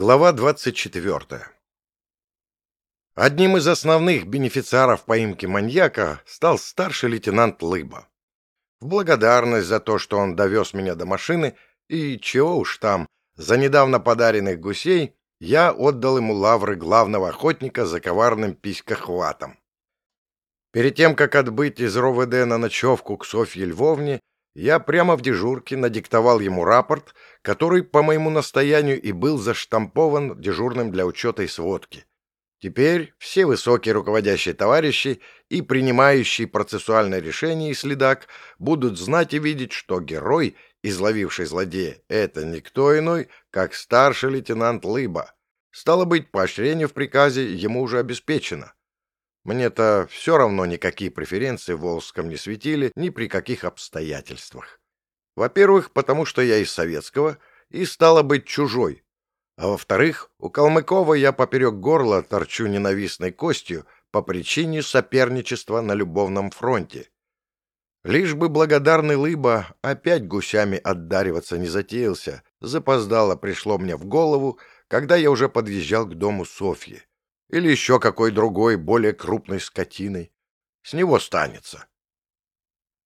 Глава 24. Одним из основных бенефициаров поимки маньяка стал старший лейтенант Лыба. В благодарность за то, что он довез меня до машины, и чего уж там, за недавно подаренных гусей, я отдал ему лавры главного охотника за коварным писькохватом. Перед тем, как отбыть из РОВД на ночевку к Софье Львовне, я прямо в дежурке надиктовал ему рапорт, который, по моему настоянию, и был заштампован дежурным для учета и сводки. Теперь все высокие руководящие товарищи и принимающие процессуальное решение и следак будут знать и видеть, что герой, изловивший злодея, это никто иной, как старший лейтенант Лыба. Стало быть, поощрение в приказе ему уже обеспечено. Мне-то все равно никакие преференции в Волжском не светили ни при каких обстоятельствах. Во-первых, потому что я из советского и стало быть чужой. А во-вторых, у Калмыкова я поперек горла торчу ненавистной костью по причине соперничества на любовном фронте. Лишь бы благодарный Лыба опять гусями отдариваться не затеялся, запоздало пришло мне в голову, когда я уже подъезжал к дому Софьи или еще какой другой, более крупной скотиной. С него станется.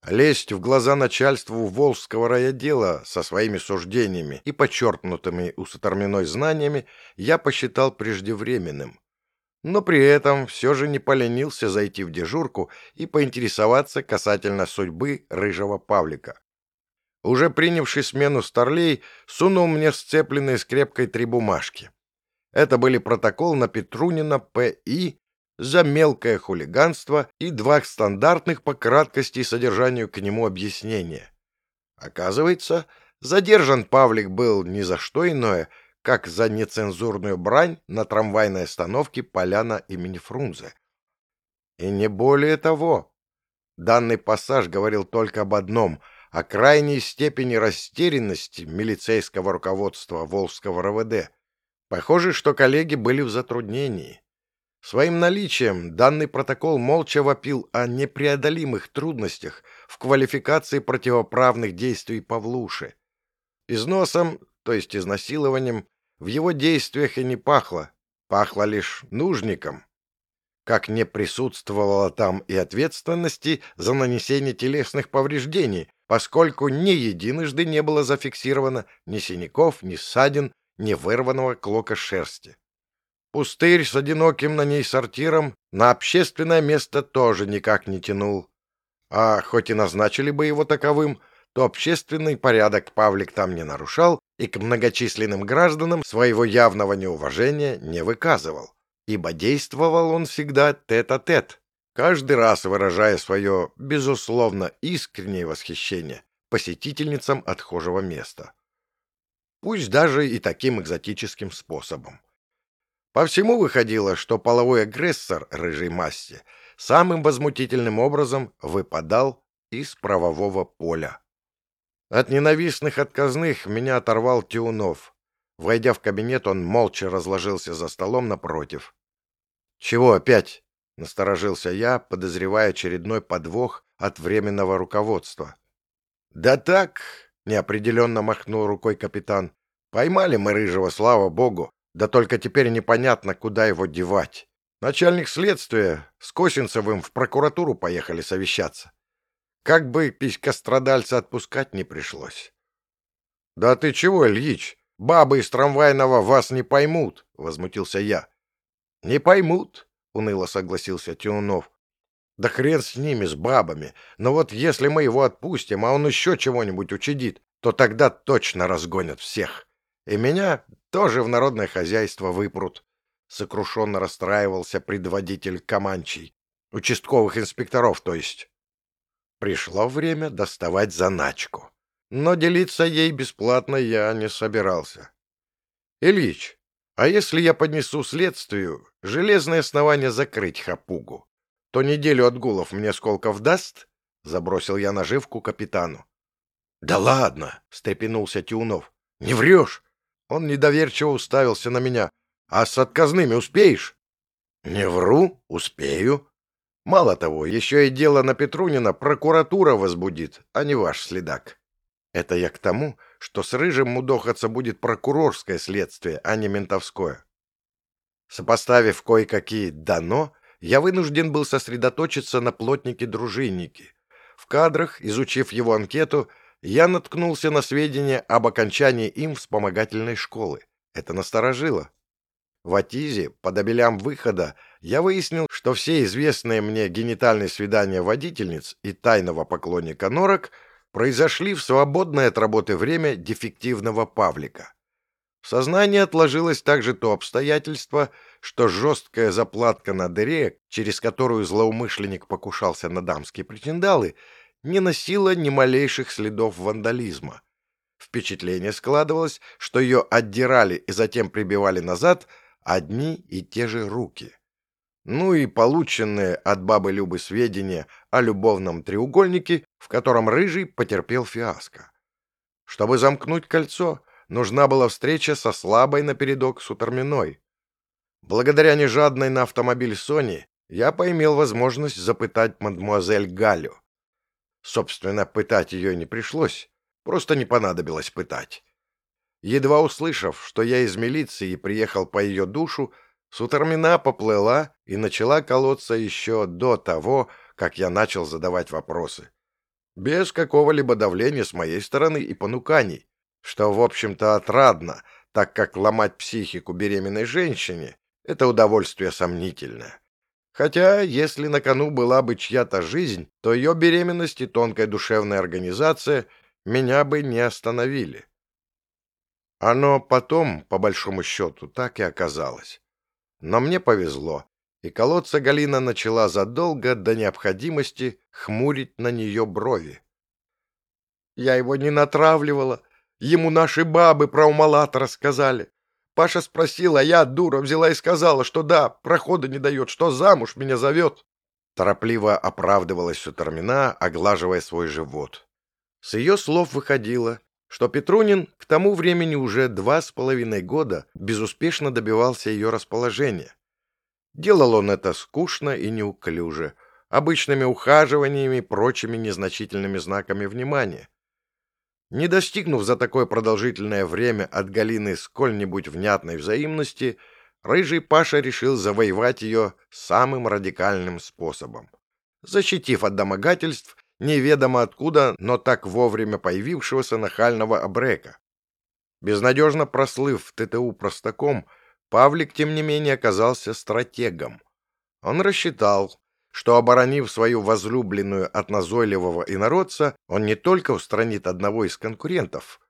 Лезть в глаза начальству Волжского райотдела со своими суждениями и подчеркнутыми у Сатарминой знаниями я посчитал преждевременным. Но при этом все же не поленился зайти в дежурку и поинтересоваться касательно судьбы рыжего Павлика. Уже принявший смену старлей, сунул мне сцепленные скрепкой три бумажки. Это были протокол на Петрунина П.И. за мелкое хулиганство и два стандартных по краткости и содержанию к нему объяснения. Оказывается, задержан Павлик был ни за что иное, как за нецензурную брань на трамвайной остановке Поляна имени Фрунзе. И не более того. Данный пассаж говорил только об одном — о крайней степени растерянности милицейского руководства Волжского РВД — Похоже, что коллеги были в затруднении. Своим наличием данный протокол молча вопил о непреодолимых трудностях в квалификации противоправных действий Павлуши. Износом, то есть изнасилованием, в его действиях и не пахло, пахло лишь нужником. Как не присутствовало там и ответственности за нанесение телесных повреждений, поскольку ни единожды не было зафиксировано ни синяков, ни ссадин, не вырванного клока шерсти. Пустырь с одиноким на ней сортиром на общественное место тоже никак не тянул. А хоть и назначили бы его таковым, то общественный порядок Павлик там не нарушал и к многочисленным гражданам своего явного неуважения не выказывал, ибо действовал он всегда тет-а-тет, -тет, каждый раз выражая свое, безусловно, искреннее восхищение посетительницам отхожего места пусть даже и таким экзотическим способом. По всему выходило, что половой агрессор рыжей масти самым возмутительным образом выпадал из правового поля. От ненавистных отказных меня оторвал Тиунов. Войдя в кабинет, он молча разложился за столом напротив. «Чего опять?» — насторожился я, подозревая очередной подвох от временного руководства. «Да так, — неопределенно махнул рукой капитан. «Поймали мы Рыжего, слава богу, да только теперь непонятно, куда его девать. Начальник следствия с Косинцевым в прокуратуру поехали совещаться. Как бы писька-страдальца отпускать не пришлось». «Да ты чего, Ильич? Бабы из трамвайного вас не поймут», — возмутился я. «Не поймут», — уныло согласился Тюнов. Да хрен с ними, с бабами. Но вот если мы его отпустим, а он еще чего-нибудь учудит, то тогда точно разгонят всех. И меня тоже в народное хозяйство выпрут. Сокрушенно расстраивался предводитель Каманчий. Участковых инспекторов, то есть. Пришло время доставать заначку. Но делиться ей бесплатно я не собирался. Ильич, а если я поднесу следствию железное основание закрыть хапугу? То неделю отгулов мне Сколков даст?» — забросил я наживку капитану. «Да ладно!» — встрепенулся Тюнов. «Не врешь!» Он недоверчиво уставился на меня. «А с отказными успеешь?» «Не вру, успею. Мало того, еще и дело на Петрунина прокуратура возбудит, а не ваш следак. Это я к тому, что с Рыжим мудохаться будет прокурорское следствие, а не ментовское. Сопоставив кое-какие «дано», я вынужден был сосредоточиться на плотнике-дружиннике. В кадрах, изучив его анкету, я наткнулся на сведения об окончании им вспомогательной школы. Это насторожило. В Атизе, под обелям выхода, я выяснил, что все известные мне генитальные свидания водительниц и тайного поклонника норок произошли в свободное от работы время дефективного Павлика. В сознании отложилось также то обстоятельство, что жесткая заплатка на дыре, через которую злоумышленник покушался на дамские причиндалы, не носила ни малейших следов вандализма. Впечатление складывалось, что ее отдирали и затем прибивали назад одни и те же руки. Ну и полученные от бабы Любы сведения о любовном треугольнике, в котором Рыжий потерпел фиаско. Чтобы замкнуть кольцо, нужна была встреча со слабой напередок Сутерминой. Благодаря нежадной на автомобиль Сони я поимел возможность запытать мадмуазель Галю. Собственно, пытать ее не пришлось, просто не понадобилось пытать. Едва услышав, что я из милиции приехал по ее душу, Сутермина поплыла и начала колоться еще до того, как я начал задавать вопросы. Без какого-либо давления с моей стороны и понуканий, что, в общем-то, отрадно, так как ломать психику беременной женщине — это удовольствие сомнительное. Хотя, если на кону была бы чья-то жизнь, то ее беременность и тонкая душевная организация меня бы не остановили. Оно потом, по большому счету, так и оказалось. Но мне повезло, и колоться Галина начала задолго до необходимости хмурить на нее брови. «Я его не натравливала. Ему наши бабы про умалата рассказали. Паша спросил, а я, дура, взяла и сказала, что да, прохода не дает, что замуж меня зовет». Торопливо оправдывалась Сутормина, оглаживая свой живот. С ее слов выходило, что Петрунин к тому времени уже два с половиной года безуспешно добивался ее расположения. Делал он это скучно и неуклюже, обычными ухаживаниями и прочими незначительными знаками внимания. Не достигнув за такое продолжительное время от Галины сколь-нибудь внятной взаимности, рыжий Паша решил завоевать ее самым радикальным способом. Защитив от домогательств неведомо откуда, но так вовремя появившегося нахального обрека. Безнадежно прослыв в ТТУ простаком, Павлик, тем не менее, оказался стратегом. Он рассчитал, что, оборонив свою возлюбленную от назойливого инородца, он не только устранит одного из конкурентов.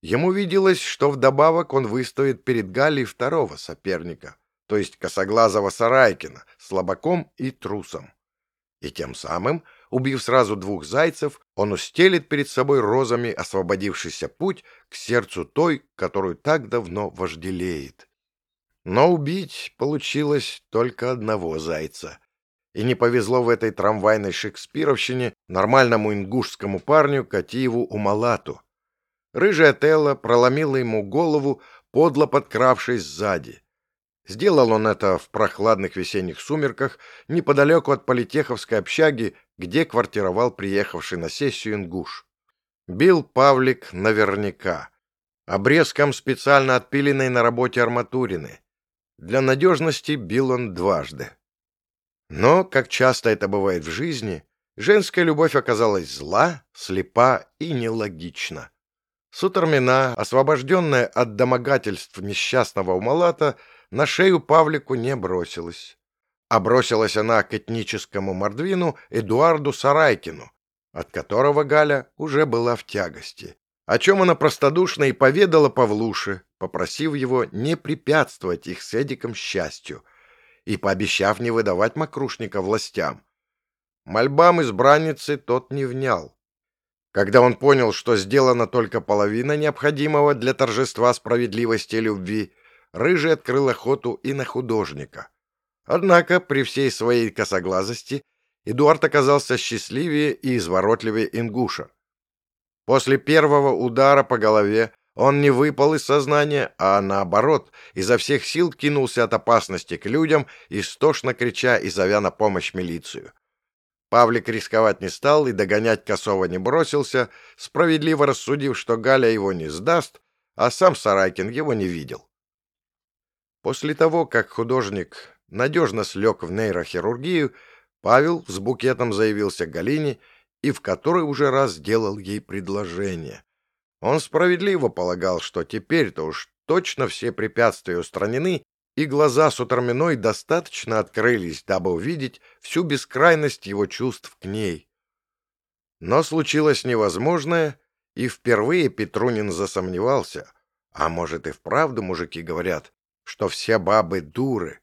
Ему виделось, что вдобавок он выстоит перед Галей второго соперника, то есть косоглазого Сарайкина, слабаком и трусом. И тем самым Убив сразу двух зайцев, он устелит перед собой розами освободившийся путь к сердцу той, которую так давно вожделеет. Но убить получилось только одного зайца. И не повезло в этой трамвайной шекспировщине нормальному ингушскому парню Катиеву Умалату. Рыжая Телла проломила ему голову, подло подкравшись сзади. Сделал он это в прохладных весенних сумерках неподалеку от политеховской общаги, где квартировал приехавший на сессию ингуш. Бил Павлик наверняка. Обрезком специально отпиленной на работе арматурины. Для надежности бил он дважды. Но, как часто это бывает в жизни, женская любовь оказалась зла, слепа и нелогична. Сутермина, освобожденная от домогательств несчастного Умалата, на шею Павлику не бросилась. А бросилась она к этническому мордвину Эдуарду Сарайкину, от которого Галя уже была в тягости, о чем она простодушно и поведала Павлуше, попросив его не препятствовать их с Эдиком счастью и пообещав не выдавать мокрушника властям. Мольбам избранницы тот не внял. Когда он понял, что сделана только половина необходимого для торжества справедливости и любви, Рыжий открыл охоту и на художника. Однако, при всей своей косоглазости, Эдуард оказался счастливее и изворотливее ингуша. После первого удара по голове он не выпал из сознания, а наоборот, изо всех сил кинулся от опасности к людям, истошно крича и зовя на помощь милицию. Павлик рисковать не стал и догонять косого не бросился, справедливо рассудив, что Галя его не сдаст, а сам Сарайкин его не видел. После того, как художник надежно слег в нейрохирургию, Павел с букетом заявился к Галине и в который уже раз делал ей предложение. Он справедливо полагал, что теперь-то уж точно все препятствия устранены, и глаза Суторминой достаточно открылись, дабы увидеть всю бескрайность его чувств к ней. Но случилось невозможное, и впервые Петрунин засомневался, а может и вправду мужики говорят, что все бабы дуры.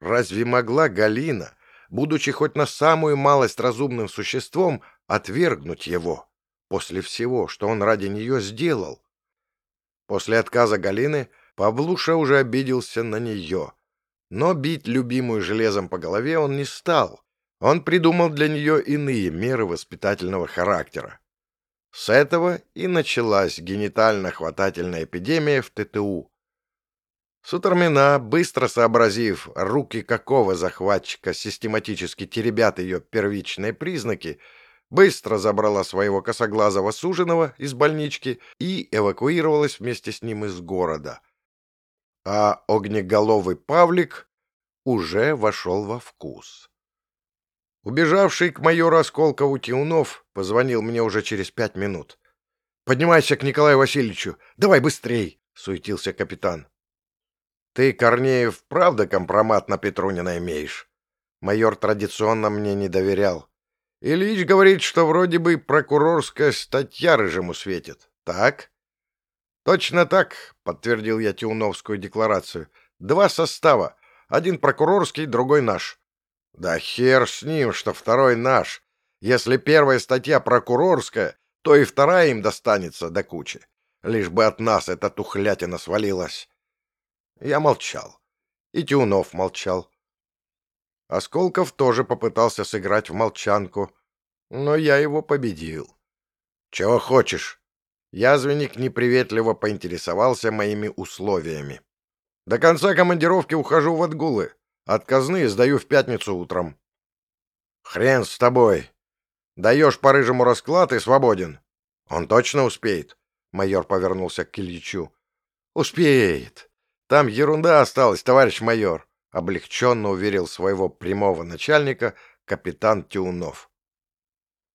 Разве могла Галина, будучи хоть на самую малость разумным существом, отвергнуть его после всего, что он ради нее сделал? После отказа Галины Павлуша уже обиделся на нее. Но бить любимую железом по голове он не стал. Он придумал для нее иные меры воспитательного характера. С этого и началась генитально-хватательная эпидемия в ТТУ. Сутормина, быстро сообразив, руки какого захватчика систематически теребят ее первичные признаки, быстро забрала своего косоглазого суженого из больнички и эвакуировалась вместе с ним из города а огнеголовый Павлик уже вошел во вкус. Убежавший к майору Осколкову Тиунов позвонил мне уже через пять минут. «Поднимайся к Николаю Васильевичу! Давай быстрей!» — суетился капитан. «Ты, Корнеев, правда компромат на Петрунина имеешь?» Майор традиционно мне не доверял. Ильич говорит, что вроде бы прокурорская статья рыжему светит. Так? «Точно так», — подтвердил я Тиуновскую декларацию. «Два состава. Один прокурорский, другой наш». «Да хер с ним, что второй наш. Если первая статья прокурорская, то и вторая им достанется до кучи. Лишь бы от нас эта тухлятина свалилась». Я молчал. И Тиунов молчал. Осколков тоже попытался сыграть в молчанку, но я его победил. «Чего хочешь?» Язвенник неприветливо поинтересовался моими условиями. «До конца командировки ухожу в отгулы. Отказные сдаю в пятницу утром». «Хрен с тобой. Даешь по рыжему расклад и свободен. Он точно успеет?» Майор повернулся к Ильичу. «Успеет. Там ерунда осталась, товарищ майор», — облегченно уверил своего прямого начальника капитан Тиунов.